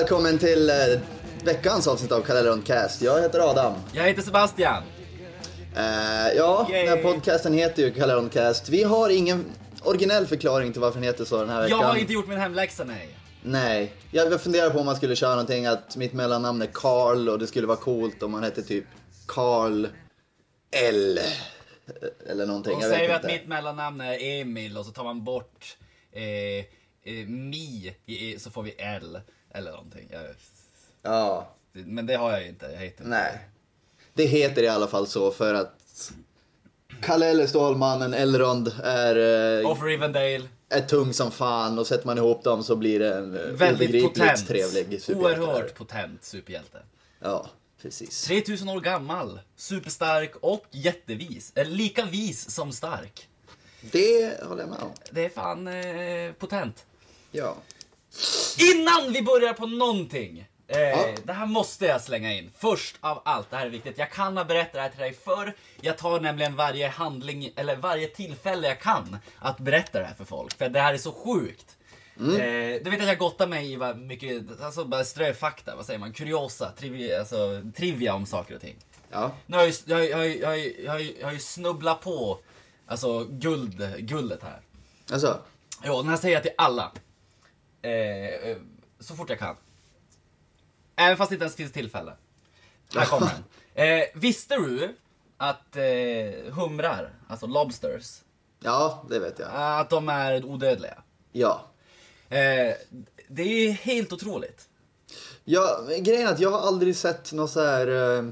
välkommen till eh, veckans avsnitt av Kalle Cast. Jag heter Adam. Jag heter Sebastian. Eh, ja, Yay. den här podcasten heter ju Kalle Cast. Vi har ingen originell förklaring till varför den heter så den här Jag veckan. har inte gjort min hemläxa, nej. Nej, jag funderar på om man skulle köra någonting att mitt mellannamn är Karl och det skulle vara coolt om man hette typ Karl L. Eller någonting, Och jag säger vi att mitt mellannamn är Emil och så tar man bort eh, eh, Mi så får vi L eller någonting. Jag, Ja, men det har jag ju inte. Jag heter inte. nej. Det heter i alla fall så för att Kalle Stålmannen Elrond är, eh, Off Rivendale. är tung som fan och sätter man ihop dem så blir det en eh, Väldigt obegripligt potent. trevlig superhjälte. Oerhört potent superhjälte. Ja, precis. 3000 år gammal, superstark och jättevis. Eller lika vis som stark. Det håller jag med om. Det är fan eh, potent. Ja. Innan vi börjar på någonting. Eh, Ja. Det här måste jag slänga in. Först av allt, det här är viktigt. Jag kan ha berättat det här till dig förr. Jag tar nämligen varje handling, eller varje tillfälle jag kan att berätta det här för folk. För det här är så sjukt. Eh, du vet att jag gottar mig i mycket, alltså bara ströfakta, vad säger man, kuriosa, trivia, alltså, trivia om saker och ting. Ja. Nu har jag, jag, jag, jag, jag, jag har ju snubblat på alltså, guld, guldet här. Alltså, Jo, den här säger jag till alla. Eh, eh, så fort jag kan. Även fast det inte ens finns tillfälle. Här kommer den. Eh, visste du att eh, humrar, alltså lobsters, ja, det vet jag. att de är odödliga? Ja. Eh, det är helt otroligt. Ja, men grejen är att jag har aldrig sett något så här... Eh,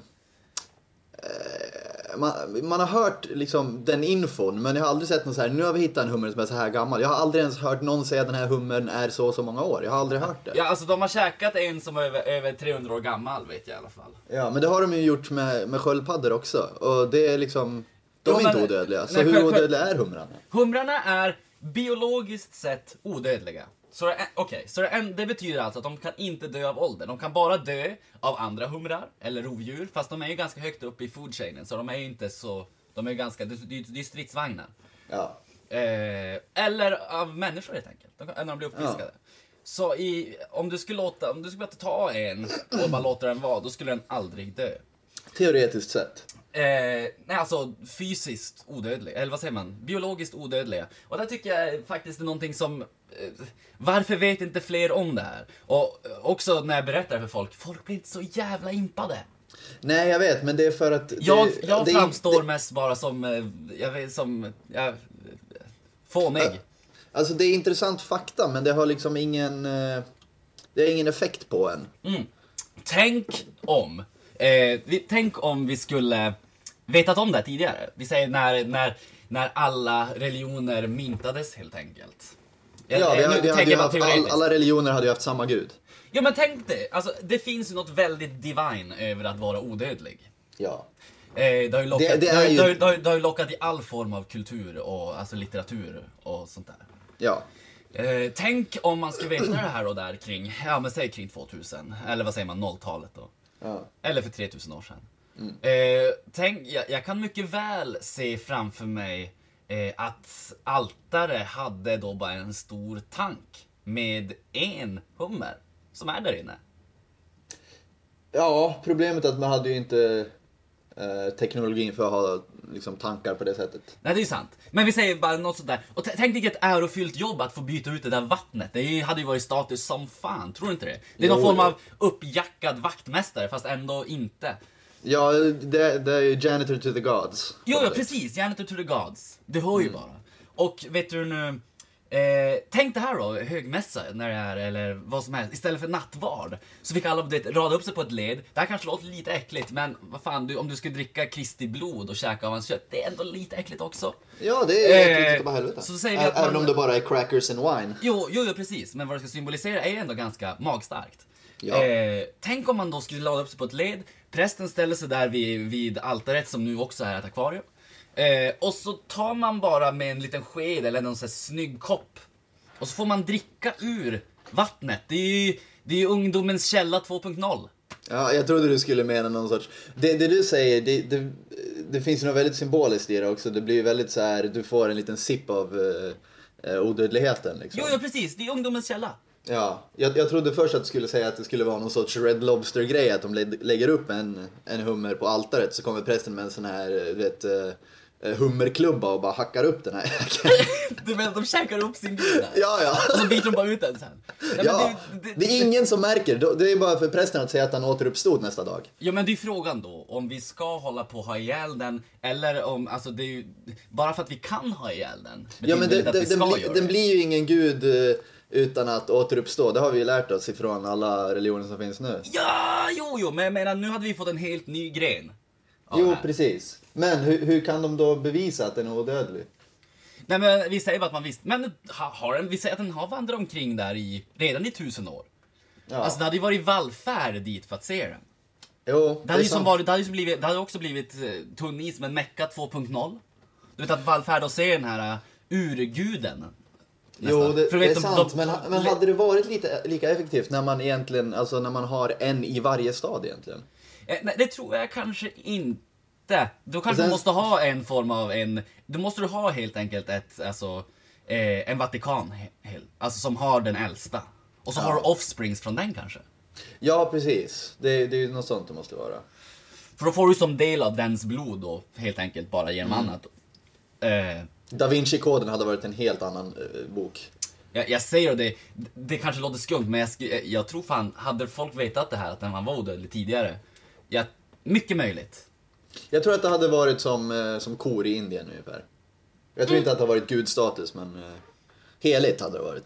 eh, man, man har hört liksom den infon, men jag har aldrig sett något så här, nu har vi hittat en hummer som är så här gammal. Jag har aldrig ens hört någon säga att den här hummern är så och så många år. Jag har aldrig hört det. Ja, alltså de har käkat en som är över, över 300 år gammal vet jag i alla fall. Ja, men det har de ju gjort med, med sköldpaddor också. Och det är liksom... De Jo, är men- inte odödliga. Så nej, hur odödliga är humrarna? Humrarna är biologiskt sett odödliga. Så, det, okej, så det, det betyder alltså att de kan inte dö av ålder. De kan bara dö av andra humrar eller rovdjur. Fast de är ju ganska högt upp i food chainen så de är ju inte så... De är ju ganska... Det, det, det är stridsvagnar. Ja. Eh, eller av människor helt enkelt. De, när de blir uppfiskade. Så i, om du skulle låta, om du skulle ta en och bara låta den vara, då skulle den aldrig dö. Teoretiskt sett. Eh, nej, alltså fysiskt odödlig. Eller vad säger man? Biologiskt odödliga. Och det tycker jag faktiskt är någonting som... Eh, varför vet inte fler om det här? Och eh, också när jag berättar det för folk, folk blir inte så jävla impade. Nej, jag vet, men det är för att... Jag, det, jag det är- framstår det- mest bara som, eh, jag vet, som, ja, fånig. Alltså det är intressant fakta, men det har liksom ingen... eh, Det har ingen effekt på en. Tänk om, eh, vi, tänk om vi skulle vetat om det här tidigare. Vi säger när, när, när alla religioner myntades helt enkelt. Jag- Ja, vi, eh, har, vi jag haft, bara all, alla religioner hade ju haft samma gud. Ja men tänk dig, alltså det finns ju något väldigt divine över att vara odödlig. Ja. Eh, det, har ju lockat, Det- det, det är har, ju- det, har, det, har, det har ju lockat i all form av kultur och alltså litteratur och sånt där. Ja. Eh, tänk om man skulle veta det här och där kring, ja men säg kring 2000, eller vad säger man, 0-talet då. Ja. Eller för 3000 år sedan. Eh, tänk, jag, jag kan mycket väl se framför mig eh, att altare hade då bara en stor tank med en hummer som är där inne. Ja, problemet är att man hade ju inte eh, teknologin för att ha liksom, tankar på det sättet. Nej, det är sant. Men vi säger bara något sånt där. Och tänk vilket ärofyllt jobb att få byta ut det där vattnet. Det hade ju varit status som fan, tror du inte det? Det är någon Jo, form av uppjackad vaktmästare, fast ändå inte. Ja, det, det är ju Janitor to the Gods. Jo, ja precis. Janitor to the Gods. Du hör ju bara. Och vet du nu... Eh, tänk det här då, högmässa när det är, eller vad som helst. Istället för nattvard. Så fick alla vet, rada upp sig på ett led. Det här kanske låter lite äckligt, men vad fan, du, om du skulle dricka Kristi blod och käka av hans kött, det är ändå lite äckligt också. Ja, det är Eh, äckligt bara helvete. så säger vi Ä- att Även om det bara är crackers and wine. Jo, jo, jo, precis. Men vad det ska symbolisera är ändå ganska magstarkt. Ja. Eh, tänk om man då skulle lada upp sig på ett led, prästen ställer sig där vid, vid altaret som nu också är ett akvarium. Eh, och så tar man bara med en liten sked eller någon sån här snygg kopp Och så får man dricka ur vattnet. Det är ju, det är ju ungdomens källa 2.0. Ja, jag trodde du skulle mena någon sorts... Det, det du säger, det, det, det finns ju något väldigt symboliskt i det också. Det blir ju väldigt så här, du får en liten sipp av eh, eh, odödligheten liksom. Jo, ja precis. Det är ungdomens källa. Ja, jag, jag trodde först att du skulle säga att det skulle vara någon sorts Red Lobster-grej, att de lä- lägger upp en, en hummer på altaret så kommer prästen med en sån här, du vet, eh, eh, hummerklubba och bara hackar upp den här jäkeln. Du menar att de käkar upp sin gud? Ja, ja. Och så biter de bara ut den sen? Men Ja, det, det är ingen som märker. Det är bara för prästen att säga att han återuppstod nästa dag. Ja men det är frågan då, om vi ska hålla på att ha ihjäl den, eller om, alltså det är ju, bara för att vi kan ha ihjäl den, Ja, men det, det, den, blir, göra den det. blir ju ingen gud eh, utan att återuppstå. Det har vi ju lärt oss ifrån alla religioner som finns nu. Ja, jo, jo, men jag menar nu hade vi fått en helt ny gren. Jo, det här. precis. Men hur, hur kan de då bevisa att den är odödlig? Nej men vi säger bara att man visste, men ha, har den, vi säger att den har vandrat omkring där i, redan i tusen år. Ja. Alltså det hade ju varit vallfärd dit för att se den. jo, Det hade, ju som varit, det hade, som blivit, det hade också blivit eh, tunn is med Mecka 2.0. Du vet att vallfärd och se den här uh, urguden. Jo, nästan. det, För det vet är de- sant. de- men, men hade det varit lite, lika effektivt när man egentligen, alltså när man har en i varje stad egentligen? Eh, nej, det tror jag kanske inte. Då kanske sen- du måste ha en form av en... Då måste du ha helt enkelt ett, alltså, eh, en Vatikan, alltså som har den äldsta. Och så har du offsprings från den kanske. Ja, precis. Det, det är ju något sånt det måste vara. För då får du som del av dens blod då, helt enkelt, bara genom Mm. annat. Eh, Da Vinci-koden hade varit en helt annan eh, bok. jag, jag säger det, det kanske låter skumt, men jag, jag tror fan, hade folk vetat det här, att den var odödlig tidigare, ja, mycket möjligt. Jag tror att det hade varit som, eh, som kor i Indien ungefär. Jag tror inte att det har varit gudstatus, men eh, heligt hade det varit.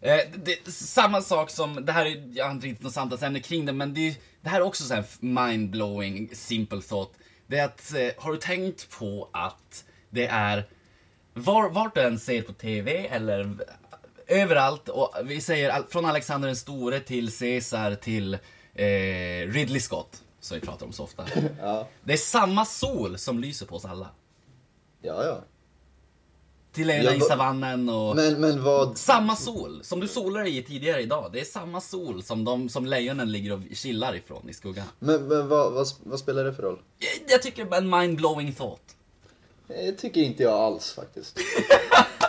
Eh, det, samma sak som, det här är, jag har inte riktigt något samtalsämne kring det, men det, det här är också så här mind-blowing, simple thought. Det är att, eh, har du tänkt på att det är, var, vart du än ser på TV eller överallt, och vi säger all- från Alexander den store till Caesar till eh, Ridley Scott, som vi pratar om så ofta. Ja, Det är samma sol som lyser på oss alla. ja. ja. Till Ja, i va- savannen och... Men, men vad... Samma sol som du solar i tidigare idag. Det är samma sol som de som lejonen ligger och chillar ifrån i skuggan. Men, men vad, vad, vad spelar det för roll? Jag- Jag tycker det är en mind-blowing thought. Det tycker inte jag alls faktiskt.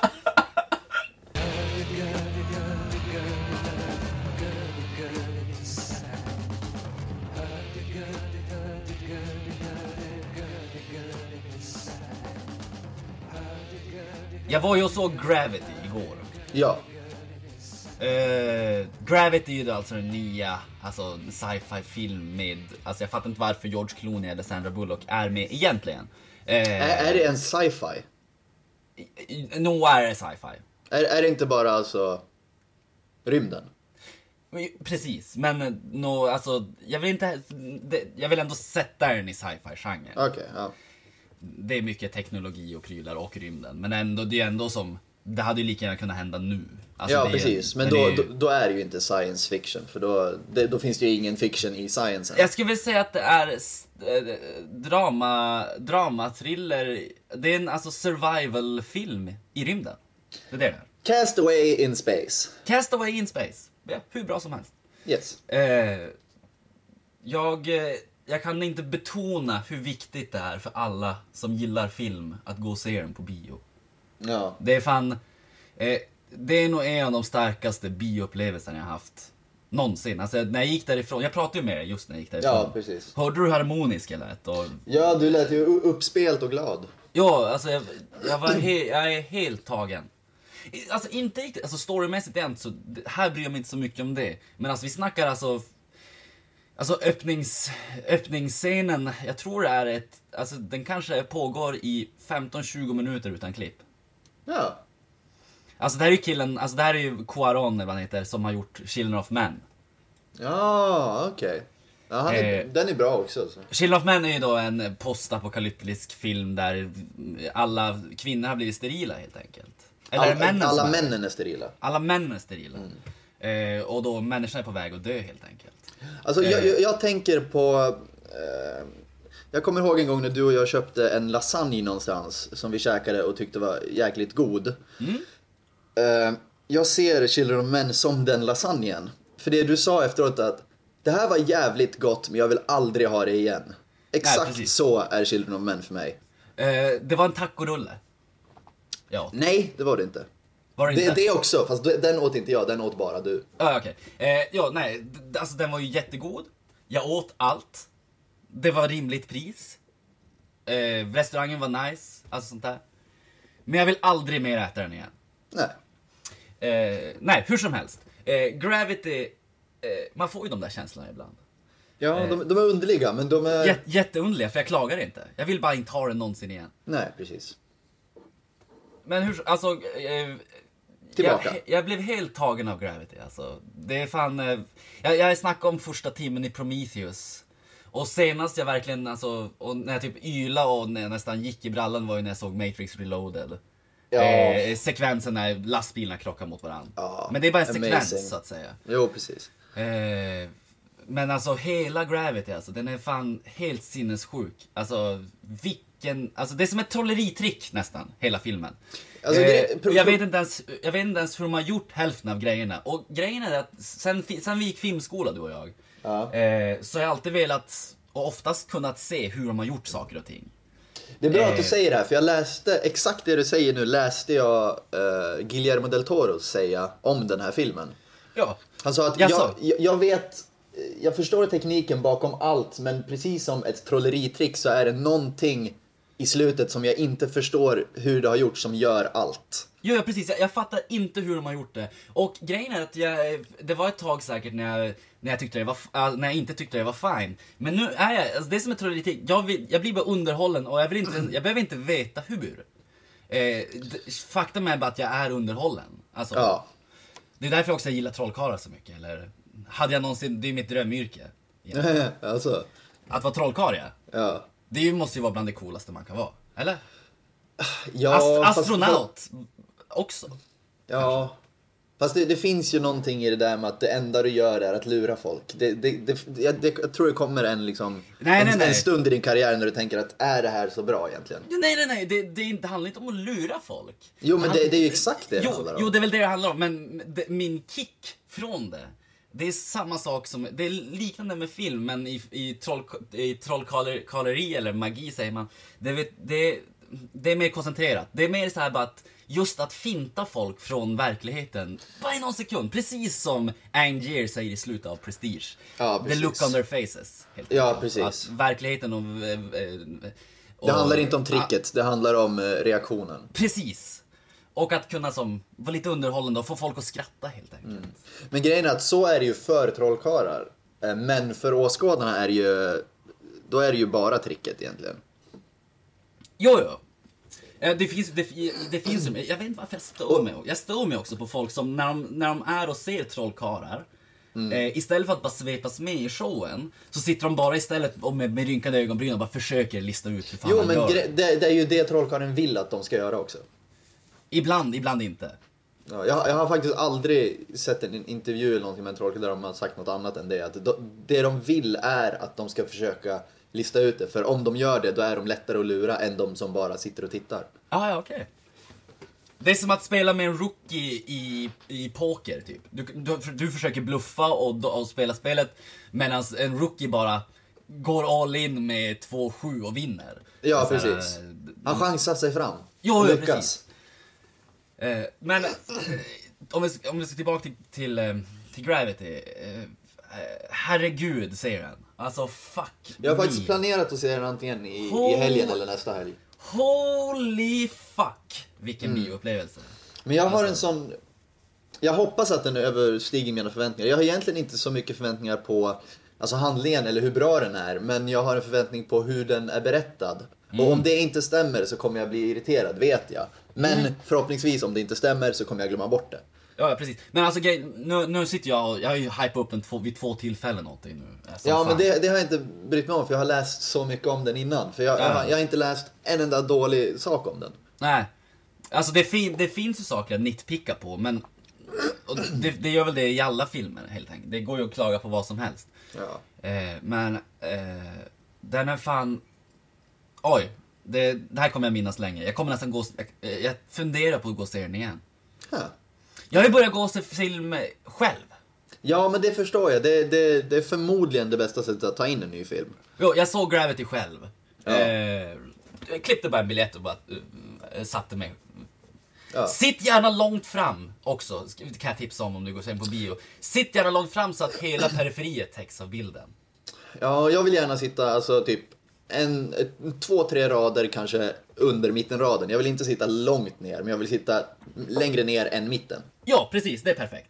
Jag var ju och såg Gravity igår. Ja. Eh, Gravity är ju alltså den nya alltså, sci-fi film med, alltså jag fattar inte varför George Clooney eller Sandra Bullock är med egentligen. Eh, Är, är det en sci-fi? Nog är det sci-fi. Är, är det inte bara alltså rymden? Precis, men eh, nå, alltså, jag vill inte, jag vill ändå sätta den i sci-fi-genren. Okej, ja. Det är mycket teknologi och prylar och rymden, men ändå, det är ändå som, det hade ju lika gärna kunnat hända nu. Alltså, ja, det precis. Men det då, är- då, då är det ju inte science fiction, för då, det, då finns det ju ingen fiction i science. Jag skulle vilja säga att det är eh, drama, drama, thriller, det är en alltså survival-film i rymden. Det är det det är. Cast away in space. Castaway in space. Ja, hur bra som helst. Yes. Eh, jag, eh, jag kan inte betona hur viktigt det är för alla som gillar film att gå och se den på bio. Ja. Det är fan, eh, det är nog en av de starkaste bioupplevelserna jag haft. Någonsin. Alltså när jag gick därifrån, jag pratade ju med dig just när jag gick därifrån. Ja, precis. Hörde du hur harmonisk jag lät? Och, Ja, du lät ju uppspelt och glad. ja, alltså jag, jag, var he, jag är helt tagen. Alltså inte riktigt, alltså storymässigt är inte så, här bryr jag mig inte så mycket om det. Men alltså vi snackar alltså Alltså öppnings, öppningsscenen, jag tror det är ett, alltså den kanske pågår i 15-20 minuter utan klipp. Ja. Alltså det här är ju killen, alltså det här är ju Cuarón eller vad han heter, som har gjort Children of Men. Ja, okej. Ja, han är, Eh. den är bra också. Så. Children of Men är ju då en postapokalyptisk film där alla kvinnor har blivit sterila helt enkelt. Eller All, männen alla männen är sterila. Alla män är sterila. Eh, och då människan är på väg att dö helt enkelt. Alltså, jag, Eh. jag, jag tänker på... Eh, jag kommer ihåg en gång när du och jag köpte en lasagne någonstans som vi käkade och tyckte var jäkligt god. Eh, jag ser Children of Men som den lasagnen. För det du sa efteråt att det här var jävligt gott men jag vill aldrig ha det igen. Exakt precis. så är Children of Men för mig. Eh, det var en tacorulle. Ja, Nej, det var det inte. Var det Det, det också, fast den åt inte jag, den åt bara du. Ja, okej. Eh, ja, nej, alltså den var ju jättegod. Jag åt allt. Det var rimligt pris. Eh, restaurangen var nice, alltså sånt där. Men jag vill aldrig mer äta den igen. Nej. Eh, nej, hur som helst. Eh, Gravity, eh, man får ju de där känslorna ibland. Ja, de, de är underliga, men de är... Jät, jätteunderliga, för jag klagar inte. Jag vill bara inte ha den någonsin igen. Nej, precis. Men hur, alltså... Tillbaka. Jag, jag blev helt tagen av Gravity alltså. Det är fan... Eh, jag, jag snackade om första timmen i Prometheus. Och senast jag verkligen, alltså, och när jag typ yla och nästan gick i brallan var ju när jag såg Matrix Reloaded. Ja. Eh, sekvensen när lastbilarna krockar mot varandra. Ja, Men det är bara en sekvens amazing. så att säga. Jo, precis. Eh, men alltså hela Gravity alltså, den är fan helt sinnessjuk. Alltså vilken, alltså det är som ett trolleritrick nästan, hela filmen. Alltså, eh, jag, vet inte ens, jag vet inte ens hur de har gjort hälften av grejerna. Och grejen är att sen, sen vi gick filmskola du och jag, Ja. eh, så har jag alltid velat, och oftast kunnat se hur de har gjort saker och ting. Det är bra att du Eh. säger det här, för jag läste, exakt det du säger nu, läste jag uh, Guillermo del Toro säga om den här filmen. Ja, Han sa att jag, jag, jag vet, jag förstår tekniken bakom allt, men precis som ett trolleritrick så är det någonting i slutet som jag inte förstår hur det har gjort som gör allt. Jo, ja, precis. Jag, jag fattar inte hur de har gjort det. Och grejen är att jag, det var ett tag säkert när jag, när jag, tyckte det var, äh, när jag inte tyckte det var fine. Men nu är jag, alltså det är som ett trolleritrick. Jag, vill, jag blir bara underhållen och jag, vill inte, jag behöver inte veta hur. Eh, faktum är bara att jag är underhållen. Alltså, Ja. Det är därför jag också gillar trollkarlar så mycket. Eller, hade jag någonsin, det är mitt drömyrke. alltså, Att vara trollkarl ja. Det måste ju vara bland det coolaste man kan vara. Eller? ja Ast- fast- astronaut också. Ja. Fast det, det finns ju någonting i det där med att det enda du gör är att lura folk. Det, det, det, jag, det, jag tror det kommer en, liksom, Nej, en, nej, nej. en stund i din karriär när du tänker att är det här så bra egentligen? Nej, nej, nej. Det, det, det handlar inte om att lura folk. Jo, men det, det är ju exakt det det jo, handlar om. jo, det är väl det det handlar om. Men det, min kick från det, det är samma sak som, det är liknande med film, men i, i, troll, i trollkarleri eller magi säger man. Det, det, det är mer koncentrerat. Det är mer så här bara att, just att finta folk från verkligheten, bara i någon sekund. Precis som Angier säger i slutet av Prestige. Ja, The look on their faces. Helt Ja, enkelt. precis. Att verkligheten och... eh, eh, och Det handlar inte om tricket, det handlar om eh, reaktionen. Precis. Och att kunna som, vara lite underhållande och få folk att skratta helt enkelt. Mm. Men grejen är att så är det ju för trollkarlar. Eh, Men för åskådarna är det ju, då är det ju bara tricket egentligen. Jo, jo. Eh, Det finns, det, det finns ju, jag vet inte varför jag stör mig. Jag stör mig också på folk som när de, när de är och ser trollkarlar, Mm. eh, istället för att bara svepas med i showen, så sitter de bara istället och med, med rynkade ögonbryn och bara försöker lista ut hur fan Jo, men gör. det, det är ju det trollkarlen vill att de ska göra också. Ibland, ibland inte. Ja, jag, jag har faktiskt aldrig sett en intervju eller någonting med en trollkarl där de har sagt något annat än det. Att de, det de vill är att de ska försöka lista ut det. För om de gör det, då är de lättare att lura än de som bara sitter och tittar. Ah, ja, okej. Det är som att spela med en rookie i, i poker, typ. Du, du, du försöker bluffa och, och spela spelet, medan en rookie bara går all in med 2-7 och vinner. Ja, Så här, precis. eh, Han chansar sig fram. Jo, ja, lyckas. precis. Eh, men eh, om, vi, om vi ska tillbaka till, till, eh, till Gravity. Eh, herregud, säger den. Alltså, fuck Jag har faktiskt me. planerat att se den antingen i, i Oh. helgen eller nästa helg. Holy fuck! Vilken Mm. bioupplevelse. Men jag har en Alltså. sån... Jag hoppas att den överstiger mina förväntningar. Jag har egentligen inte så mycket förväntningar på alltså handlingen eller hur bra den är. Men jag har en förväntning på hur den är berättad. Och om det inte stämmer så kommer jag bli irriterad, vet jag. Men förhoppningsvis om det inte stämmer så kommer jag glömma bort det. Ja, ja, precis. Men alltså nu, nu sitter jag och, jag har ju hypat upp den två, vid två tillfällen dig nu. eh, Ja, fan. men det, det har jag inte brytt mig om för jag har läst så mycket om den innan. För jag, jag, har, jag har inte läst en enda dålig sak om den. Nej. Alltså det, fin, det finns ju saker att nitpicka på, men det, det gör väl det i alla filmer helt enkelt. Det går ju att klaga på vad som helst. Ja. Eh, men eh, den är fan... Oj, det, det här kommer jag minnas länge. Jag kommer nästan gå... Jag, jag funderar på att gå och se den igen. Ja. Jag vill börja gå och se film själv. Ja, men det förstår jag. Det, det, det är förmodligen det bästa sättet att ta in en ny film. Jo, jag såg Gravity själv. Ja. Eh, jag klippte bara en biljett och bara eh, satte mig. Ja. Sitt gärna långt fram också, sk- kan jag tipsa om om du går sen på bio. Sitt gärna långt fram så att hela periferiet täcks av bilden. Ja, jag vill gärna sitta alltså typ en, två, tre rader kanske under mittenraden. Jag vill inte sitta långt ner, men jag vill sitta längre ner än mitten. Ja, precis, det är perfekt.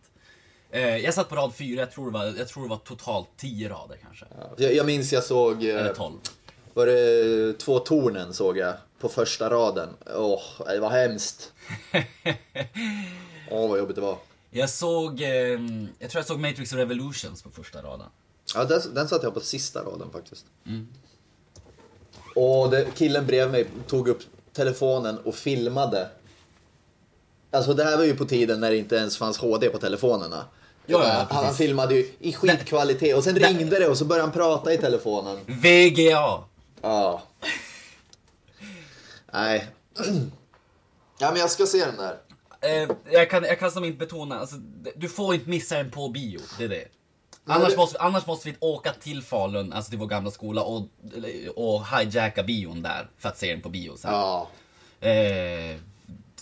Eh, jag satt på rad fyra, jag tror det var, jag tror det var totalt tio rader kanske. Jag, jag minns jag såg, eh, Eller tolv. var det två tornen såg jag på första raden. Åh, det var hemskt. Åh, vad jobbigt det var. Jag såg, eh, jag tror jag såg Matrix Revolutions på första raden. Ja, den, den satt jag på sista raden faktiskt. Och det, killen bredvid mig tog upp telefonen och filmade. Alltså det här var ju på tiden när det inte ens fanns HD på telefonerna. Ja, ja, han, filmade ju i skitkvalitet och sen ringde det och så började han prata i telefonen. VGA! Ja. Nej. Ja men jag ska se den där. Eh, jag, kan, jag kan som inte betona, alltså, du får inte missa den på bio, det är det. Annars, måste, annars måste vi åka till Falun, alltså till vår gamla skola och, och hijacka bion där för att se den på bio sen. Ja. Eh,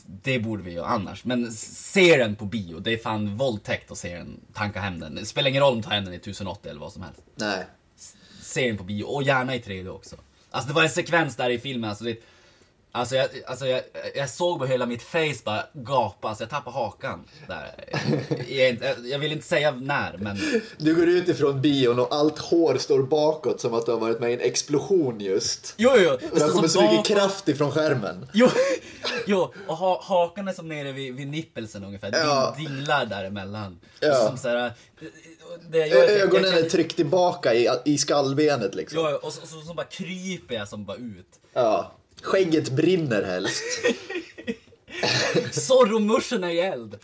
det borde vi göra annars. Men se den på bio, det är fan våldtäkt att se den, tanka hem den. Det spelar ingen roll om du tar hem den i 1080 eller vad som helst. Nej. Se den på bio, och gärna i 3D också. Alltså det var en sekvens där i filmen, alltså det, Alltså, jag, alltså jag, jag såg på hela mitt face bara gapa, alltså jag tappade hakan där. Jag, jag vill inte säga när, men Du går ut ifrån bion och allt hår står bakåt som att du har varit med i en explosion just. jo, jo, det det står kommer så mycket kraft ifrån skärmen. Jo, jo, och ha, hakan är som nere vid, vid nippelsen ungefär, Ja. Ding, dinglar däremellan. Ja. Som så här, det jag gör jag- Ögonen jag kan- är tryckt tillbaka i, i skallbenet liksom. Ja, och så, så, så bara kryper jag som bara ut. Ja. Skägget brinner helst. Zorro-muschen är i eld.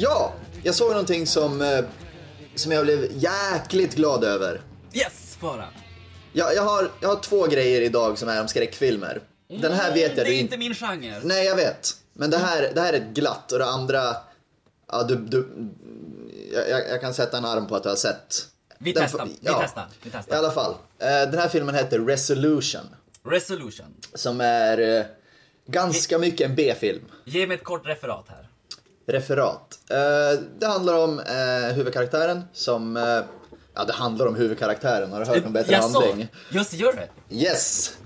Ja, jag såg någonting som, eh, som jag blev jäkligt glad över. Yes, bara. Jag, jag, har, jag har två grejer idag som är om skräckfilmer. Den här vet jag Det är inte... min genre. Nej, jag vet. Men det här, det här är ett glatt och det andra... Ja, du, du, jag, jag- kan sätta en arm på att du har sett. Vi Den testar, fa- vi testar, vi testar. I alla fall. Eh, Den här filmen heter Resolution. Resolution. Som är eh, ganska mycket en B-film. Ge mig ett kort referat här. Referat. Eh, Det handlar om huvudkaraktären som... Ja, det handlar om huvudkaraktären. Har du hört om bättre Jaså? handling? Just gör det. Yes!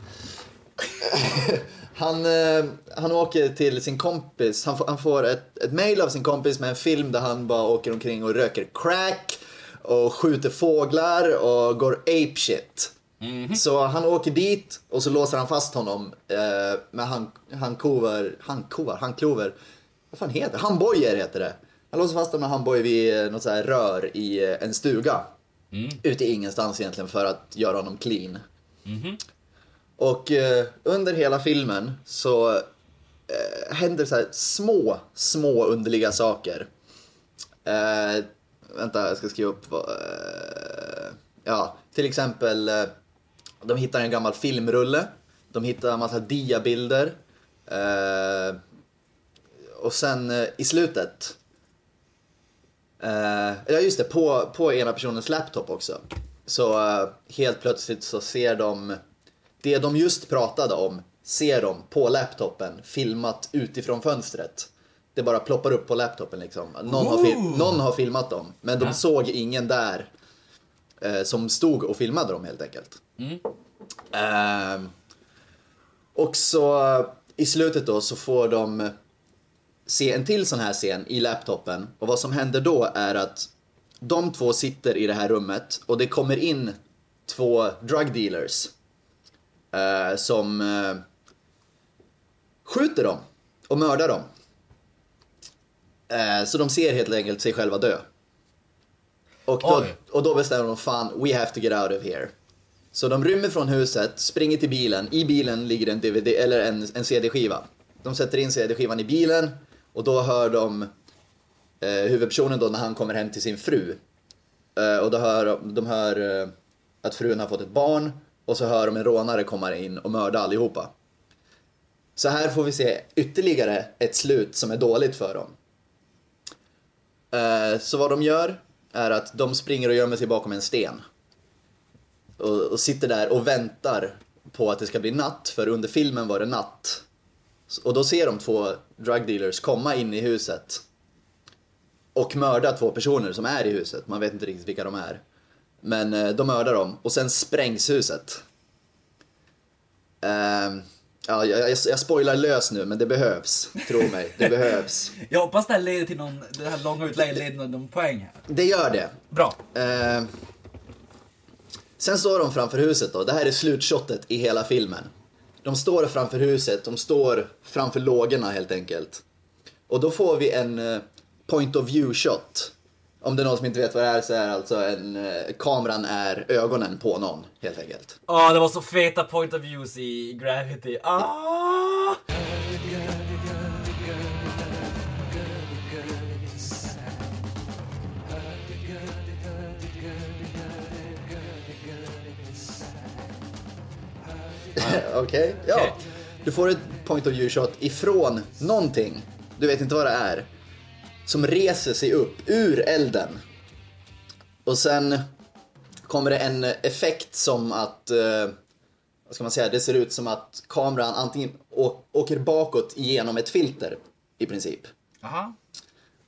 han, eh, han åker till sin kompis, han får, han får ett, ett mail av sin kompis med en film där han bara åker omkring och röker crack och skjuter fåglar och går ape shit. Så han åker dit och så låser han fast honom eh, med han, handkover, handkovar, handklover. Vad fan heter det? Handbojor heter det. Han låser fast honom med handbojor vid eh, något så här rör i eh, en stuga. Ute i ingenstans egentligen för att göra honom clean. Och eh, under hela filmen så eh, händer så här små, små underliga saker. Eh, vänta, jag ska skriva upp vad... Eh, ja, till exempel eh, de hittar en gammal filmrulle. De hittar en massa diabilder. Eh, och sen eh, i slutet Eh, ja just det, på, på ena personens laptop också. Så eh, helt plötsligt så ser de det de just pratade om, ser de på laptopen filmat utifrån fönstret. Det bara ploppar upp på laptopen liksom. Någon, har, fil- någon har filmat dem, men de Ja. såg ingen där eh, som stod och filmade dem helt enkelt. Ehm, och så eh, i slutet då så får de se en till sån här scen i laptopen. Och vad som händer då är att de två sitter i det här rummet och det kommer in två drug dealers. Eh, som eh, skjuter dem och mördar dem. Eh, så de ser helt enkelt sig själva dö. Och då, Oj. och då bestämmer de fan, we have to get out of here. Så de rymmer från huset, springer till bilen. I bilen ligger en DVD, eller en, en CD-skiva. De sätter in CD-skivan i bilen och då hör de eh, huvudpersonen då när han kommer hem till sin fru Eh, och då hör de hör eh, att frun har fått ett barn och så hör de en rånare komma in och mörda allihopa. Så här får vi se ytterligare ett slut som är dåligt för dem. Eh, så vad de gör är att de springer och gömmer sig bakom en sten. Och, och sitter där och väntar på att det ska bli natt, för under filmen var det natt. Och då ser de två drug dealers komma in i huset. Och mörda två personer som är i huset. Man vet inte riktigt vilka de är. Men eh, de mördar dem och sen sprängs huset. Ehm, ja, jag, jag, spoilar lös nu men det behövs. Tro mig, det behövs. Jag hoppas det här leder till någon, det här långa utlägget leder till någon poäng här. Det gör det. Bra. Eh, sen står de framför huset då. Det här är slutshottet i hela filmen. De står framför huset, de står framför lågorna helt enkelt. Och då får vi en eh, point of view shot. Om det är någon som inte vet vad det är så är alltså en, eh, kameran är ögonen på någon helt enkelt. Ja, det var så feta point of views i Gravity. Ah! Okej, ja. Okej. Du får ett point of view shot ifrån någonting, du vet inte vad det är, som reser sig upp ur elden. Och sen kommer det en effekt som att, eh, vad ska man säga, det ser ut som att kameran antingen åker bakåt genom ett filter i princip. Aha.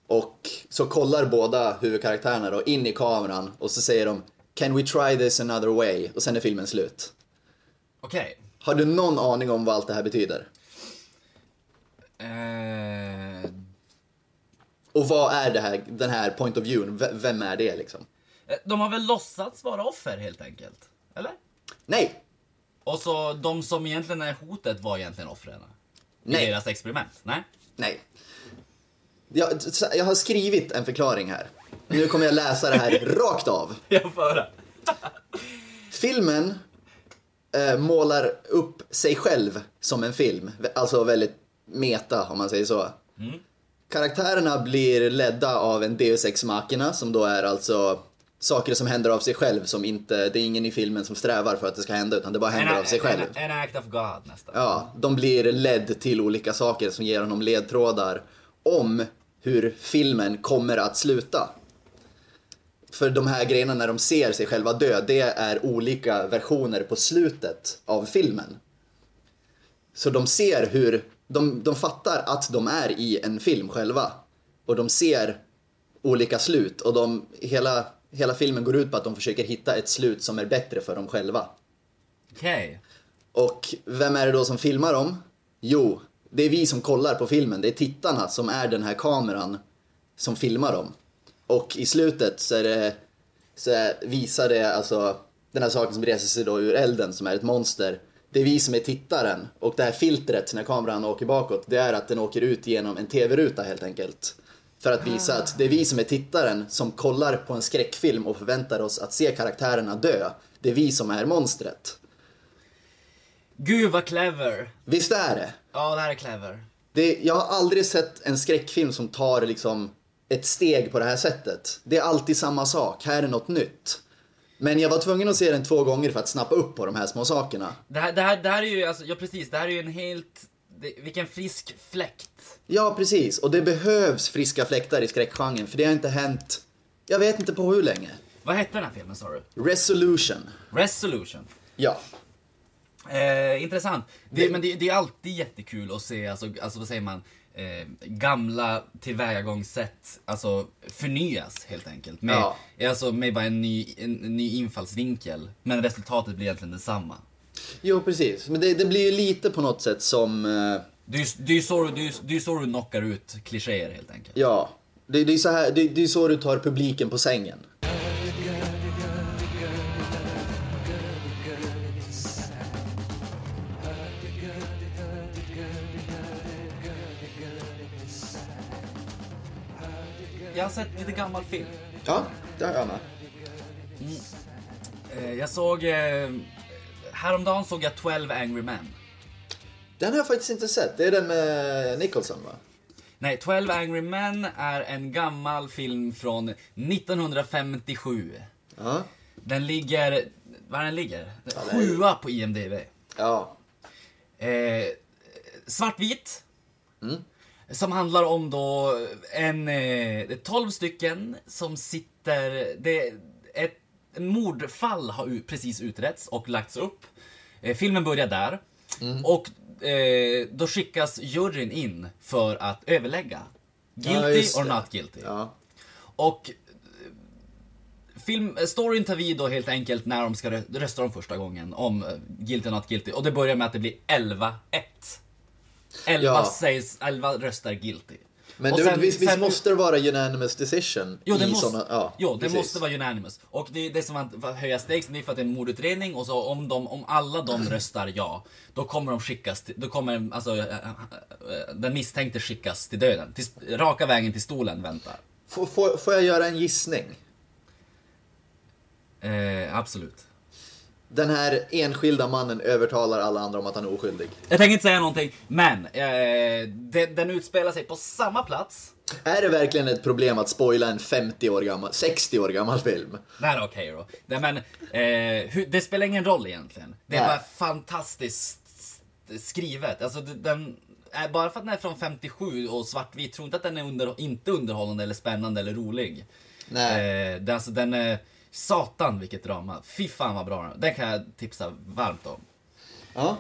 Och så kollar båda huvudkaraktärerna då in i kameran och så säger de Can we try this another way? Och sen är filmen slut. Okej. Har du någon aning om vad allt det här betyder? Eh, Och vad är det här, den här point of view? V- Vem är det liksom? de har väl låtsats vara offer helt enkelt? Eller? Nej! Och så de som egentligen är hotet var egentligen offren? I Nej. deras experiment? Nej? Nej. Jag, jag har skrivit en förklaring här. Nu kommer jag läsa det här rakt av. Jag får. Filmen eh, målar upp sig själv som en film. Alltså väldigt meta om man säger så. Karaktärerna blir ledda av en Deus Ex Machina som då är alltså saker som händer av sig själv som inte, det är ingen i filmen som strävar för att det ska hända utan det bara händer av sig själv. En act of God nästan. Ja, de blir ledd till olika saker som ger honom ledtrådar om hur filmen kommer att sluta. För de här grejerna när de ser sig själva dö, det är olika versioner på slutet av filmen. Så de ser hur, de, de fattar att de är i en film själva. Och de ser olika slut och de, hela, hela filmen går ut på att de försöker hitta ett slut som är bättre för dem själva. Okej. Och vem är det då som filmar dem? Jo, det är vi som kollar på filmen. Det är tittarna som är den här kameran som filmar dem. Och i slutet så, det, så visar det alltså den här saken som reser sig då ur elden som är ett monster. Det är vi som är tittaren. Och det här filtret när kameran åker bakåt, det är att den åker ut genom en tv-ruta helt enkelt. För att visa att det är vi som är tittaren som kollar på en skräckfilm och förväntar oss att se karaktärerna dö. Det är vi som är monstret. Gud vad clever. Visst är det? Ja, det här är clever. det? Jag har aldrig sett en skräckfilm som tar liksom ett steg på det här sättet. Det är alltid samma sak, här är något nytt. Men jag var tvungen att se den två gånger för att snappa upp på de här små sakerna. Det här, det här, det här är ju, alltså, ja precis, det här är ju en helt, det, vilken frisk fläkt. Ja, precis. Och det behövs friska fläktar i skräckgenren, för det har inte hänt, jag vet inte på hur länge. Vad hette den här filmen sa du? Resolution. Resolution. Ja. Eh, intressant. Det, men det, det är alltid jättekul att se, alltså, alltså vad säger man, eh, gamla tillvägagångssätt alltså, förnyas helt enkelt. Med, Ja. alltså, med bara en ny, en, en ny infallsvinkel. Men resultatet blir egentligen detsamma. Jo, precis. Men det, det blir ju lite på något sätt som, eh, Det är ju det är ju så, du- det är ju- det är ju så du knockar ut klichéer helt enkelt. ja. Det, det, är så här, det, det är så du tar publiken på sängen. Sett lite gammal film. Ja, det har jag med. Eh, jag såg, eh, häromdagen såg jag 12 Angry Men. Den har jag faktiskt inte sett. Det är den med Nicholson va? Nej, 12 Angry Men är en gammal film från 1957. Ja. Den ligger, var den ligger? Sjua på IMDB. Ja. Eh, svartvit. Som handlar om då en, eh, det är 12 stycken som sitter, det, ett mordfall har precis utretts och lagts upp. Eh, filmen börjar där. Och eh, då skickas juryn in för att överlägga. Ja, Guilty just or not guilty. Ja. Och eh, film, storyn tar vid då helt enkelt när de ska rö- rösta de första gången om eh, guilty or not guilty. Och det börjar med att det blir 11-1. 11 Ja. sägs, 11 röstar guilty. Men Och du, sen- visst, visst sen- måste det vara unanimous decision Jo, det, måste, såna, ja, jo, det måste vara unanimous. Och det, det är som att höja stakes, det är för att det är en mordutredning och så om, de, om alla de röstar ja, då kommer de skickas till, då kommer alltså äh, äh, äh, den misstänkte skickas till döden. Till, raka vägen till stolen väntar. Får, får, får jag göra en gissning? Eh, absolut. Den här enskilda mannen övertalar alla andra om att han är oskyldig. Jag tänker inte säga någonting, men eh, den, den utspelar sig på samma plats. Är det verkligen ett problem att spoila en 50 år gammal, 60 år gammal film? Det är okej då. Nej, men, eh, hur, det spelar ingen roll egentligen. Det är Nej. bara fantastiskt skrivet. Alltså, det- den, är, bara för att den är från 57 och svartvit, tror inte att den är under, inte underhållande eller spännande eller rolig. Nej. Eh, den, alltså, den är, satan vilket drama. Fy fan vad bra den kan jag tipsa varmt om. Ja.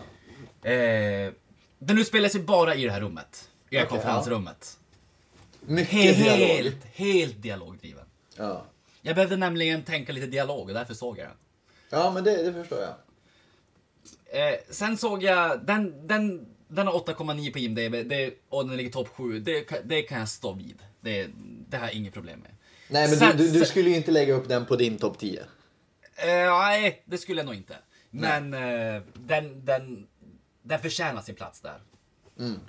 Eh, den utspelar sig bara i det här rummet. I det här Okej, konferensrummet. Mycket dialog. Helt, helt dialogdriven. Ja. Jag behövde nämligen tänka lite dialog och därför såg jag den. ja, men det, det förstår jag. Eh, sen såg jag, den, den, den har 8,9 på IMDB det, och den ligger topp 7. Det, det kan jag stå vid. Det, det har jag inget problem med. Nej, men Sen- du, du, du skulle ju inte lägga upp den på din topp 10. Eh, nej, det skulle jag nog inte. Men eh, den, den, den förtjänar sin plats där. Mm.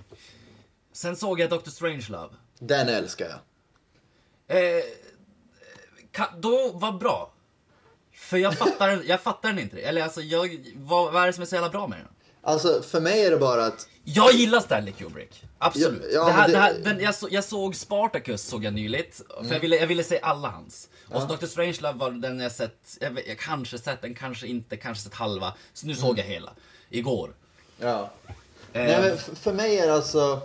Sen såg jag Dr. Strangelove. Den älskar jag. Eh, ka, då var bra. För jag fattar, jag fattar den inte. Eller alltså, jag, vad, vad är det som är så jävla bra med den? Alltså, för mig är det bara att... Jag gillar Stanley Kubrick. Absolut. Ja, ja, det här, det... det- här, den, jag, så, jag såg Spartacus såg jag nyligt. För jag, ville, jag ville se alla hans. Och så Dr. Strangelove var den jag sett, jag, jag kanske sett den, kanske inte, kanske sett halva. Så nu såg jag hela. Igår. Ja. Eh, Nej, för mig är det alltså...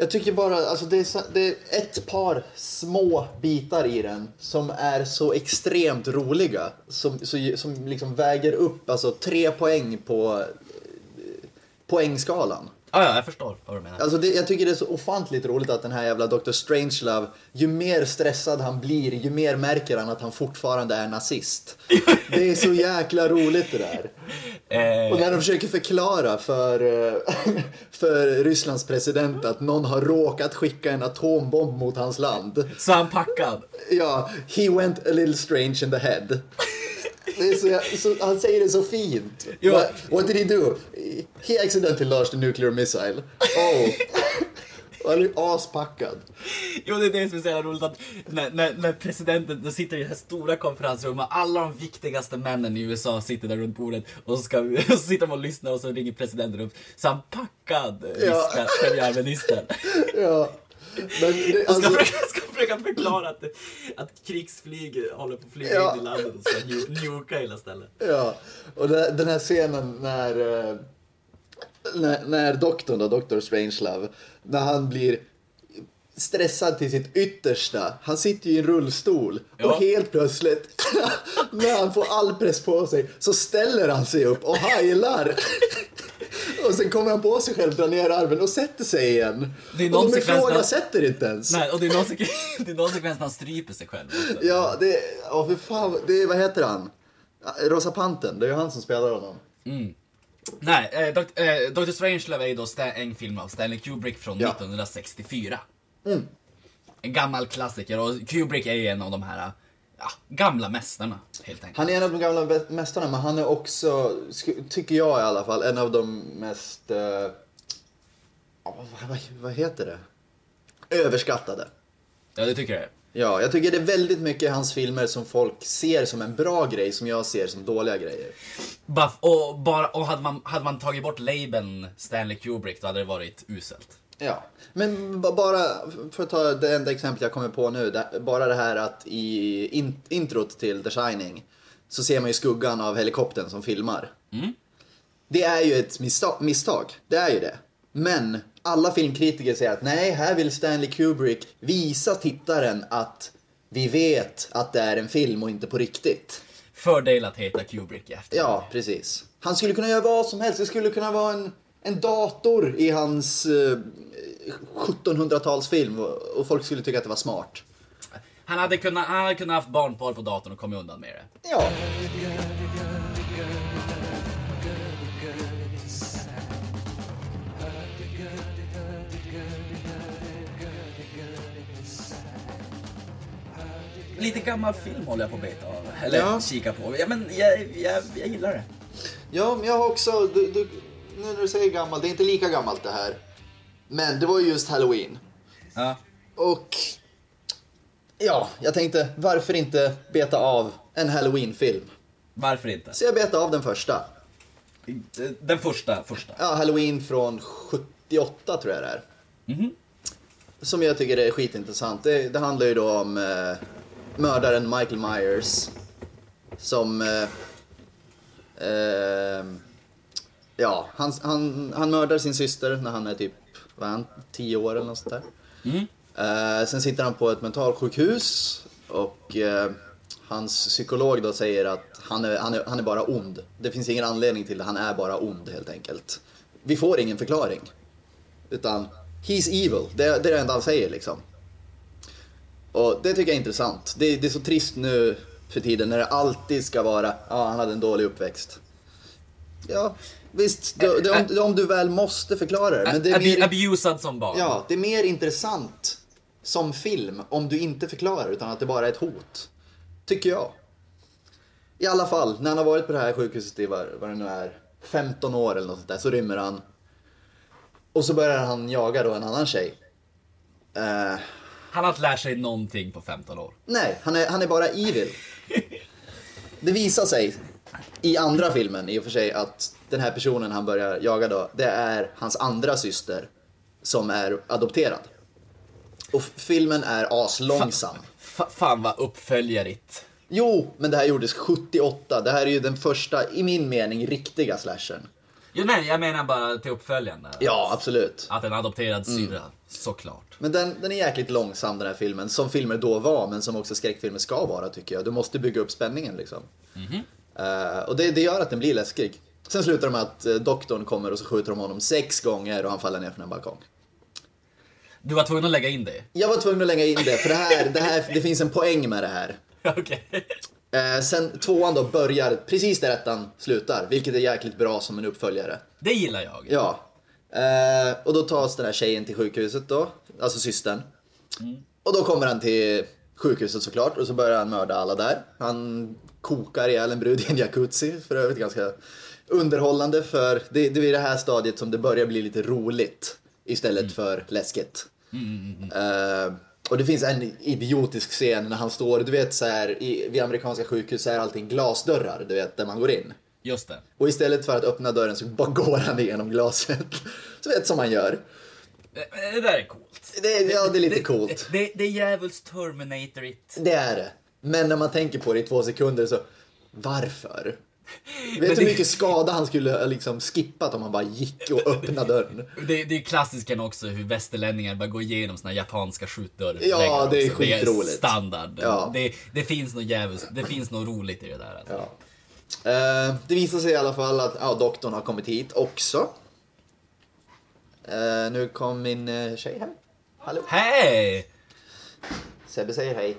Jag tycker bara, alltså det är, det är ett par små bitar i den som är så extremt roliga. Som, så, som liksom väger upp alltså tre poäng på eh, poängskalan. Ja, ja, jag förstår vad du menar. Alltså det, jag tycker det är så ofantligt roligt att den här jävla Dr. Strangelove, ju mer stressad han blir, ju mer märker han att han fortfarande är nazist. Det är så jäkla roligt det där. Eh, Och när de försöker förklara för, eh, för Rysslands president att någon har råkat skicka en atombomb mot hans land. så han packad. Ja, he went a little strange in the head. Så, så, han säger det så fint. Ja. What, what did he do? He accidentally launched a nuclear missile. Oh. Han är aspackad. Jo, det är det som är så jävla roligt att när, när, när presidenten då sitter i det här stora konferensrummet, alla de viktigaste männen i USA sitter där runt bordet och så, ska, och så sitter de och lyssnar och så ringer presidenten upp. Så han packad Ja. premiärministern. Ja. Men det, Och ska, alltså, försöka, ska försöka förklara att, att krigsflyg håller på att flyga Ja. in i landet och ska nuka hela stället. Ja, och det- den här scenen när, eh, när, när doktorn då, Dr. Strangelove, när han blir stressad till sitt yttersta. Han sitter ju i en rullstol Ja. och helt plötsligt när han får all press på sig så ställer han sig upp och heilar. Och sen kommer han på sig själv, drar ner armen och sätter sig igen. Det är och någon de sekvens när- ifrågasätter inte ens. Nej, och det är någon det är någon sekvens när han stryper sig själv också. Ja, det, ja för fan, det är, vad heter han? Rosa Panten, det är ju han som spelar honom. Nej, eh, Dok- eh, Dr. Strangelove är ju då en film av Stanley Kubrick från Ja. 1964. En gammal klassiker och Kubrick är ju en av de här ja, gamla mästarna helt enkelt. Han är en av de gamla mästarna, men han är också, tycker jag i alla fall, en av de mest... eh, vad, vad heter det? Överskattade. Ja, det tycker jag. Ja, jag tycker det är väldigt mycket i hans filmer som folk ser som en bra grej, som jag ser som dåliga grejer. Buff, och bara, och hade, man, hade man tagit bort labeln Stanley Kubrick då hade det varit uselt. Ja, men bara för att ta det enda exempel jag kommer på nu. Bara det här att i in, introt till The Shining så ser man ju skuggan av helikoptern som filmar. Det är ju ett misstag, misstag, det är ju det. Men alla filmkritiker säger att nej, här vill Stanley Kubrick visa tittaren att vi vet att det är en film och inte på riktigt. Fördel att heta Kubrick i efterhand. Ja, precis. Han skulle kunna göra vad som helst. Det skulle kunna vara en, en dator i hans eh, 1700-talsfilm och, folk skulle tycka att det var smart. Han hade kunnat, han hade kunnat haft barnporr på datorn och kommit undan med det. Ja, Lite gammal film håller jag på att beta av. Eller Ja. kika på. Ja, men jag, jag, jag gillar det. ja men jag har också, du, du, nu när du säger gammalt, det är inte lika gammalt det här. Men det var ju just Halloween. Ja. Och ja, jag tänkte varför inte beta av en Halloween-film? Varför inte? Så jag betade av den första. Den första, första. Ja, Halloween från 78 tror jag det är. Mhm. Som jag tycker är skitintressant. Det, det handlar ju då om eh, mördaren Michael Myers. Som... Eh, eh, ja, han, han, han mördar sin syster när han är typ, vad han, 10 år eller något sånt där. Mm. Eh, sen sitter han på ett mentalsjukhus och eh, hans psykolog då säger att han är, han, är, han är bara ond. Det finns ingen anledning till det, han är bara ond helt enkelt. Vi får ingen förklaring. Utan, he's evil. Det, det är det enda han säger liksom. Och det tycker jag är intressant. Det, det är så trist nu för tiden när det alltid ska vara, ja han hade en dålig uppväxt. Ja, visst, det, det, om, om du väl måste förklara det. Men det är mer... Abusad som barn. Ja, det är mer intressant som film om du inte förklarar utan att det bara är ett hot. Tycker jag. I alla fall, när han har varit på det här sjukhuset i vad, vad det nu är, 15 år eller något sånt där, så rymmer han. Och så börjar han jaga då en annan tjej. Eh, Han har inte lärt sig någonting på 15 år. nej, han är, han är bara evil. Det visar sig i andra filmen i och för sig att den här personen han börjar jaga då, det är hans andra syster som är adopterad. Och filmen är aslångsam. Fa- fan vad uppföljarigt. Jo, men det här gjordes 78. Det här är ju den första, i min mening, riktiga slashern. Jo, nej, jag menar bara till uppföljaren där. Ja, absolut. Att en adopterad syrra, såklart. Men den, den är jäkligt långsam den här filmen, som filmer då var, men som också skräckfilmer ska vara tycker jag. Du måste bygga upp spänningen liksom. Eh, och det, det gör att den blir läskig. Sen slutar det med att eh, doktorn kommer och så skjuter de honom sex gånger och han faller ner från en balkong. Du var tvungen att lägga in det. Jag var tvungen att lägga in det, för det här, det, här, det finns en poäng med det här. Okej. Eh, sen tvåan då börjar precis där ettan slutar, vilket är jäkligt bra som en uppföljare. Det gillar jag. Ja. Eh, och då tas den här tjejen till sjukhuset då, alltså systern. Och då kommer han till sjukhuset såklart och så börjar han mörda alla där. Han kokar ihjäl en brud i en jacuzzi, för övrigt ganska underhållande för det, det är i det här stadiet som det börjar bli lite roligt istället för läskigt. Eh, och det finns en idiotisk scen när han står, du vet så här, i, vid amerikanska sjukhus är allting glasdörrar, du vet, där man går in. Just det. Och istället för att öppna dörren så bara går han igenom glaset. Så vet som man gör. Det, det där är coolt. Det, ja, det är lite coolt. Det, det är djävuls Terminatorigt. Det är det. Men när man tänker på det i två sekunder så, varför? Vet du det- hur mycket skada han skulle liksom skippat om han bara gick och öppnade dörren? Det, det är klassiskt också hur västerlänningar bara går igenom här japanska skjutdörrar. Ja, det är också. Det är skitroligt. standard. Ja. Det, det finns något djävulskt, det finns något roligt i det där. Alltså. Ja. Eh, det visar sig i alla fall att ja, doktorn har kommit hit också. Eh, nu kom min eh, tjej hem. Hallå? Hej! Sebbe säger hej.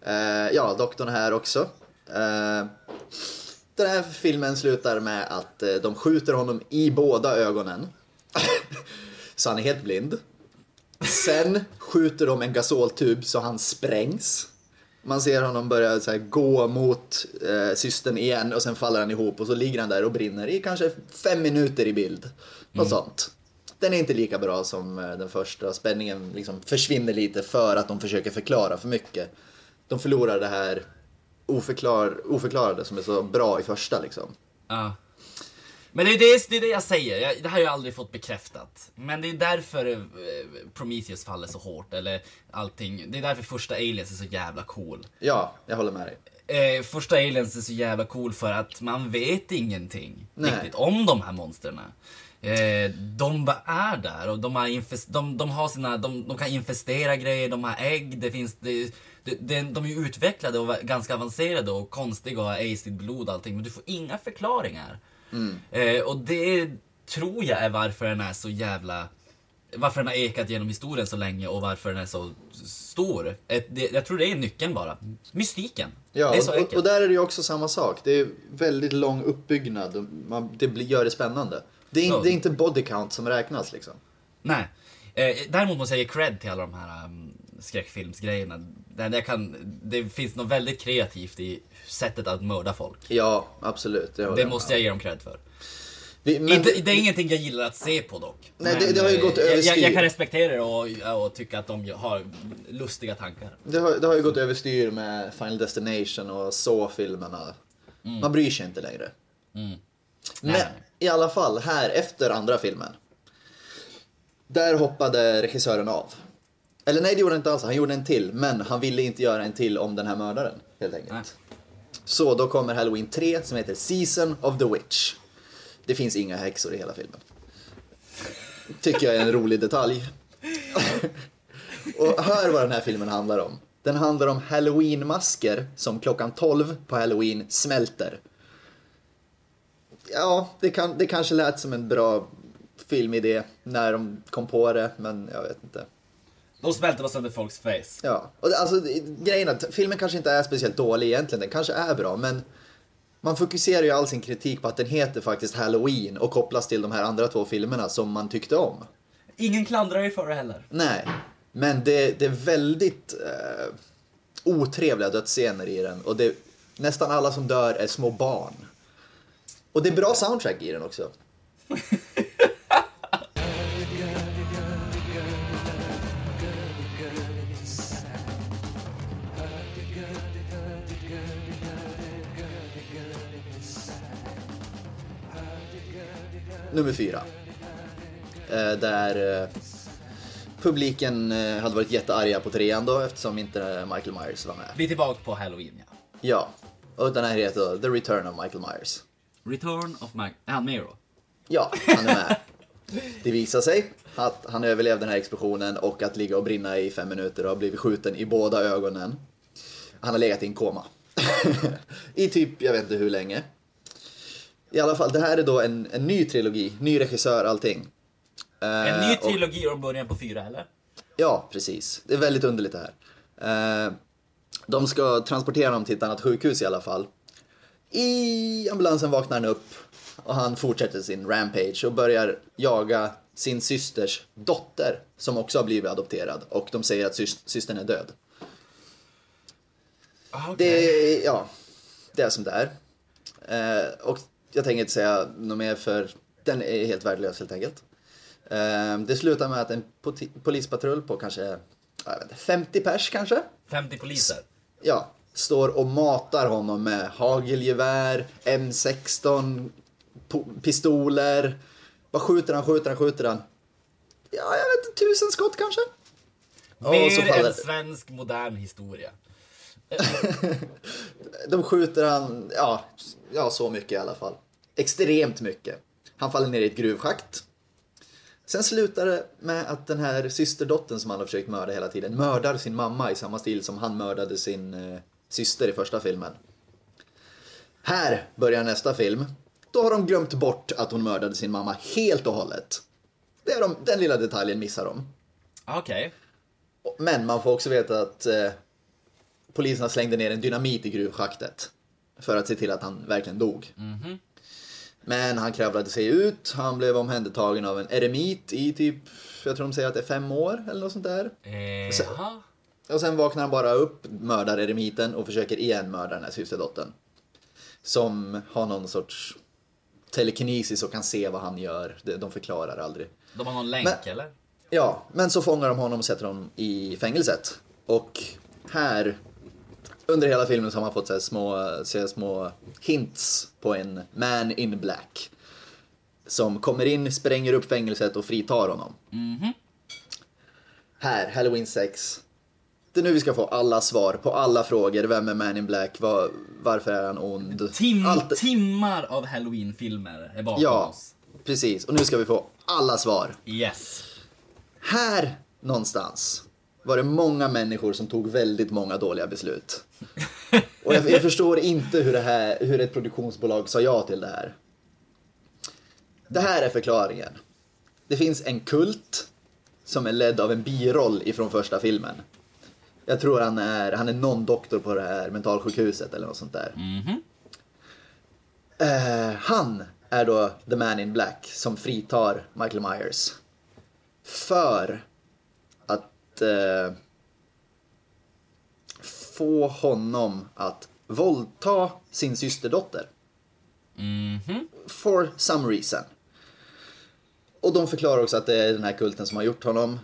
Eh, ja, doktorn är här också. Eh, den här filmen slutar med att eh, de skjuter honom i båda ögonen. så han är helt blind. Sen skjuter de en gasoltub så han sprängs. Man ser honom börja så här, gå mot eh, systern igen och sen faller han ihop och så ligger han där och brinner i kanske fem minuter i bild. Något sånt. Den är inte lika bra som eh, den första. Spänningen liksom försvinner lite för att de försöker förklara för mycket. De förlorar det här oförklar, oförklarade som är så bra i första liksom. Ja. Men det är det, det är det jag säger, jag, det här har jag aldrig fått bekräftat. Men det är därför eh, Prometheus faller så hårt, eller allting. Det är därför första Aliens är så jävla cool. Ja, jag håller med dig. Eh, första Aliens är så jävla cool för att man vet ingenting Nej. riktigt om de här monstren. Eh, de bara är där och de har, de, de har sina, de, de kan infestera grejer, de har ägg, det finns, det, det, det, de är ju utvecklade och ganska avancerade och konstiga och har acid blod och allting men du får inga förklaringar. Eh, och det tror jag är varför den är så jävla varför den har ekat genom historien så länge och varför den är så stor. Ett, det, jag tror det är nyckeln bara. Mystiken. Ja, det är så och, enkelt. och där är det ju också samma sak. Det är väldigt lång uppbyggnad man, det blir, gör det spännande. Det är, Ja. det är inte body count som räknas liksom. Nej. Eh, däremot måste jag ge cred till alla de här um, skräckfilmsgrejerna. Det, jag kan, det finns något väldigt kreativt i sättet att mörda folk. Ja, absolut. Det med. måste jag ge dem cred för. Vi, men, Inte, det är ingenting jag gillar att se på dock. Nej, det- det har ju eh, gått jag, jag, överstyr. jag kan respektera det och, och tycka att de har lustiga tankar. det, har, det har ju gått överstyr med Final Destination och så-filmerna. Man bryr sig inte längre. Men Nej. i alla fall, här efter andra filmen. Där hoppade regissören av. Eller nej, det gjorde han inte alls. Han gjorde en till, men han ville inte göra en till om den här mördaren. Helt enkelt. Nej. Så då kommer Halloween 3 som heter Season of the Witch. Det finns inga häxor i hela filmen. Tycker jag är en rolig detalj. Och hör vad den här filmen handlar om. Den handlar om halloween-masker som klockan 12 på halloween smälter. Ja, det, kan, det kanske lät som en bra filmidé när de kom på det, men jag vet inte. De smälter bara sönder folks face. Ja, och det, alltså grejen är att filmen kanske inte är speciellt dålig egentligen, den kanske är bra, men man fokuserar ju all sin kritik på att den heter faktiskt Halloween och kopplas till de här andra två filmerna som man tyckte om. Ingen klandrar ju för det heller. Nej, men det, det är väldigt eh, otrevliga dödsscener i den och det, nästan alla som dör är små barn. Och det är bra soundtrack i den också. Nummer fyra. Eh, där eh, publiken eh, hade varit jättearga på trean då eftersom inte Michael Myers var med. Vi är tillbaka på Halloween ja. Ja, och den här heter The Return of Michael Myers. Return of Mike... Är han med då? Ja, han är med. Det visar sig att han överlevde den här explosionen och att ligga och brinna i fem minuter och har blivit skjuten i båda ögonen. Han har legat i en koma. I typ, jag vet inte hur länge. I alla fall, det här är då en, en ny trilogi, ny regissör, allting. En Eh, ny och- trilogi och början på fyra eller? Ja, precis. Det är väldigt underligt det här. Eh, de ska transportera honom till ett annat sjukhus i alla fall. I ambulansen vaknar han upp och han fortsätter sin rampage och börjar jaga sin systers dotter som också har blivit adopterad och de säger att sys- systern är död. Ah, Det är, ja, det är som det är. Eh, och jag tänker inte säga något mer för den är helt värdelös helt enkelt. Eh, det slutar med att en polispatrull på kanske inte, 50 pers kanske, 50 poliser. ja, står och matar honom med hagelgevär, M16, po- pistoler. Vad skjuter han, skjuter han, skjuter han? Ja, jag vet inte, tusen skott kanske? Mer än svensk modern historia. De skjuter han, ja, ja, så mycket i alla fall. Extremt mycket. Han faller ner i ett gruvschakt. Sen slutar det med att den här systerdottern som han har försökt mörda hela tiden mördar sin mamma i samma stil som han mördade sin eh, syster i första filmen. Här börjar nästa film. Då har de glömt bort att hon mördade sin mamma helt och hållet. Det är de, den lilla detaljen missar de. Okej. Men man får också veta att eh, poliserna slängde ner en dynamit i gruvschaktet. För att se till att han verkligen dog. Men han kravlade sig ut, han blev omhändertagen av en eremit i typ, jag tror de säger att det är fem år eller något sånt där. Eh, jaha. Och sen vaknar han bara upp, mördar eremiten och försöker igen mörda den här systerdottern. Som har någon sorts telekinesis och kan se vad han gör. De- De förklarar aldrig. De har någon länk Men- eller? Ja, men så fångar de honom och sätter honom i fängelset. Och här, under hela filmen så har man fått så här små, så små hints på en man in black. som kommer in, spränger upp fängelset och fritar honom. Här, Halloween 6. Det är nu vi ska få alla svar på alla frågor. Vem är Man in Black? Var, varför är han ond? Tim, Allt- Timmar av halloween-filmer är bakom Ja, oss. precis. Och nu ska vi få alla svar. Yes. Här någonstans var det många människor som tog väldigt många dåliga beslut. Och jag, jag förstår inte hur, det här, hur ett produktionsbolag sa ja till det här. Det här är förklaringen. Det finns en kult som är ledd av en biroll ifrån första filmen. Jag tror han är, han är någon doktor på det här mentalsjukhuset eller något sånt där. Eh, han är då the man in black som fritar Michael Myers. För att eh, få honom att våldta sin systerdotter. For some reason. Och de förklarar också att det är den här kulten som har gjort honom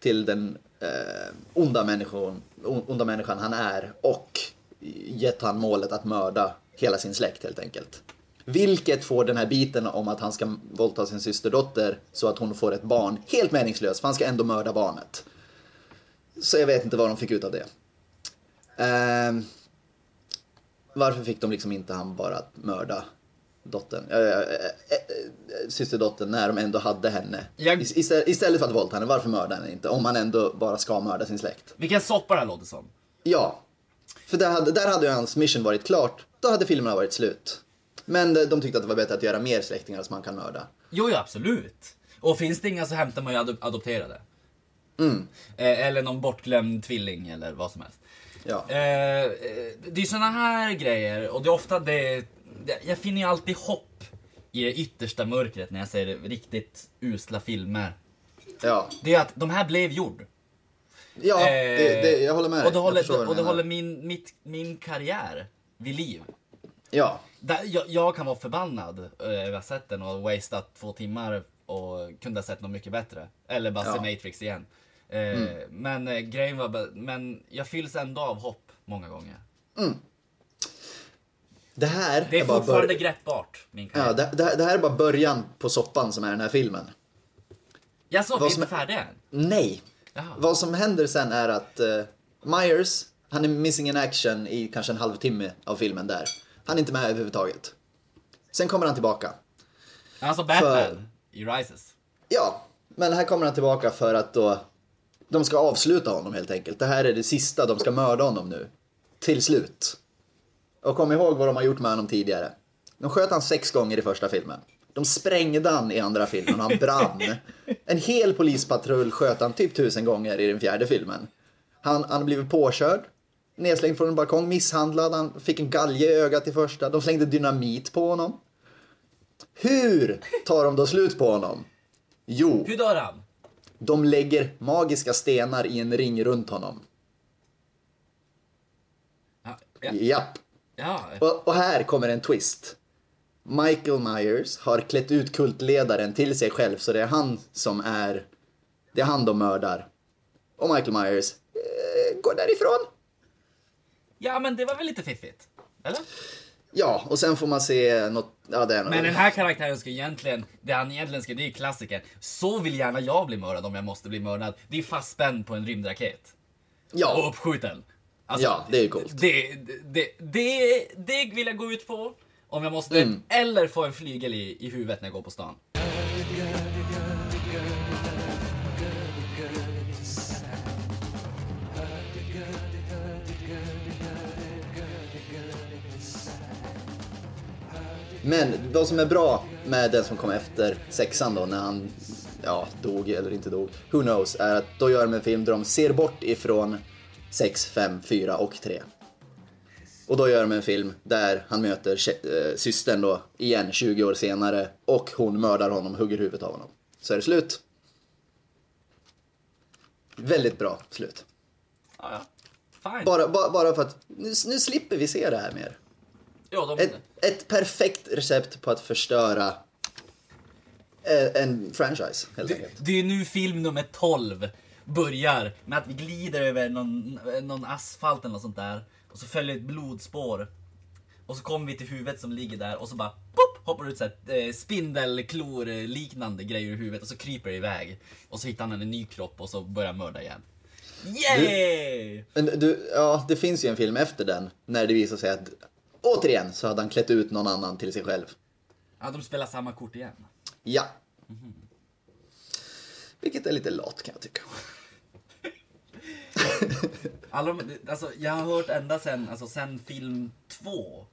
till den eh, onda, människan, onda människan han är och gett han målet att mörda hela sin släkt helt enkelt. Vilket får den här biten om att han ska våldta sin systerdotter så att hon får ett barn helt meningslös för han ska ändå mörda barnet. Så jag vet inte vad de fick ut av det. Ehm, varför fick de liksom inte han bara att mörda dottern, äh, äh, äh, systerdottern när de ändå hade henne? Jag- Is- Istället, istället för att våldta henne, varför mörda henne inte? Om man ändå bara ska mörda sin släkt. Vilken soppa det här låter som. Ja. För där hade, där hade ju hans mission varit klart. Då hade filmerna varit slut. Men de, de tyckte att det var bättre att göra mer släktingar som man kan mörda. Jo, ja, absolut. Och finns det inga så hämtar man ju adop- adopterade. Mm. Eh, eller någon bortglömd tvilling eller vad som helst. Ja. Eh, eh, det är såna här grejer och det är ofta det. Jag finner ju alltid hopp i det yttersta mörkret när jag ser riktigt usla filmer. Ja, Det är att de här blev gjord. ja det, det, jag håller med dig. Och det håller, och det håller min, mitt, min karriär vid liv. Ja, Där, jag, jag kan vara förbannad eh, över att ha sett den och wastat två timmar och kunde ha sett något mycket bättre. Eller bara se Ja. Matrix igen. Eh, Men eh, grejen var men jag fylls ändå av hopp många gånger. det här Det är bara fortfarande bör- greppbart, min karriär. Ja, det, det, här- det här är bara början på soppan som är den här filmen. Jag så, vi är som inte är- färdiga än. Nej. Jaha. Vad som händer sen är att eh, Myers, han är missing in action i kanske en halvtimme av filmen där. Han är inte med överhuvudtaget. Sen kommer han tillbaka. Alltså Batman i Rises. Ja, men här kommer han tillbaka för att då de ska avsluta honom helt enkelt. Det här är det sista, de ska mörda honom nu. Till slut. Och kom ihåg vad de har gjort med honom tidigare. De sköt han sex gånger i första filmen. De sprängde han i andra filmen och han brann. En hel polispatrull sköt han typ tusen gånger i den fjärde filmen. Han, han blev påkörd, nedslängd från en balkong, misshandlad, han fick en galge i ögat i första. De slängde dynamit på honom. Hur tar de då slut på honom? Jo, Hur dör han? De lägger magiska stenar i en ring runt honom. Ja, ja, Japp. ja. Och, och här kommer en twist. Michael Myers har klätt ut kultledaren till sig själv så det är han som är... Det är han de mördar. Och Michael Myers eh, går därifrån. ja men det var väl lite fiffigt? Eller? Ja, och sen får man se något... Ja, det är något. Men den här karaktären ska egentligen, det han egentligen ska, det är klassiker. Så vill gärna jag bli mördad om jag måste bli mördad. Det är fastspänd på en rymdraket. Och Ja, uppskjuten. Alltså, Ja, det är coolt. Det, det, det, det vill jag gå ut på. Om jag måste. Mm. Eller få en flygel i, i huvudet när jag går på stan. Men vad som är bra med den som kom efter sexan då, när han ja, dog eller inte dog, who knows, är att då gör de en film där de ser bort ifrån 6, 5, 4 och 3. Och då gör de en film där han möter eh, systern då igen 20 år senare och hon mördar honom, hugger huvudet av honom. Så är det slut. Väldigt bra slut. Ja, ja. Bara, bara, bara för att nu, nu slipper vi se det här mer. Ja, de, Ett, ett perfekt recept på att förstöra eh, en franchise helt det, enkelt. det är nu film nummer 12 börjar med att vi glider över någon, någon asfalt eller något sånt där. Och så följer ett blodspår. Och så kommer vi till huvudet som ligger där och så bara pop, hoppar ut så här, eh, spindelklor liknande grejer ur huvudet och så kryper det iväg. Och så hittar han en ny kropp och så börjar mörda igen. Yay! Men du, ja, det finns ju en film efter den, när det visar sig att återigen så hade han klätt ut någon annan till sig själv. Ja, de spelar samma kort igen. Ja. Vilket är lite lat kan jag tycka. Alla alltså, jag har hört ända sen, alltså, sen film två.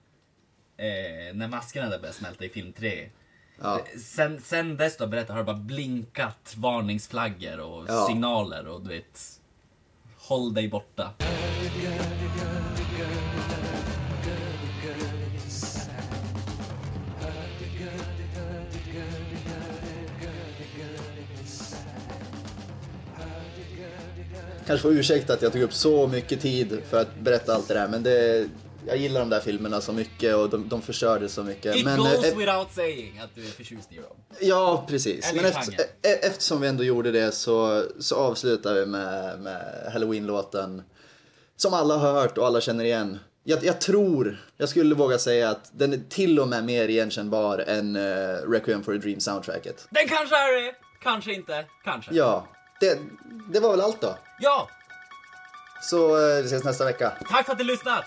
Eh, när maskerna började smälta i film tre. Ja. Sen, sen dess då berättar har det bara blinkat varningsflaggor och Ja. signaler och du vet. Håll dig borta. Kanske får ursäkta att jag tog upp så mycket tid för att berätta allt det där, men det, jag gillar de där filmerna så mycket och de, de förstörde så mycket. It men, goes eh, without saying att du är förtjust i dem. Ja, precis. Eller Men efter, e- eftersom vi ändå gjorde det så, så avslutar vi med, med Halloween-låten som alla har hört och alla känner igen. Jag, jag tror, jag skulle våga säga att den är till och med mer igenkännbar än uh, Requiem for a Dream soundtracket. Den kanske är det, kanske inte, kanske. Ja, det, det var väl allt då. Ja! Så eh, vi ses nästa vecka. Tack för att du lyssnat!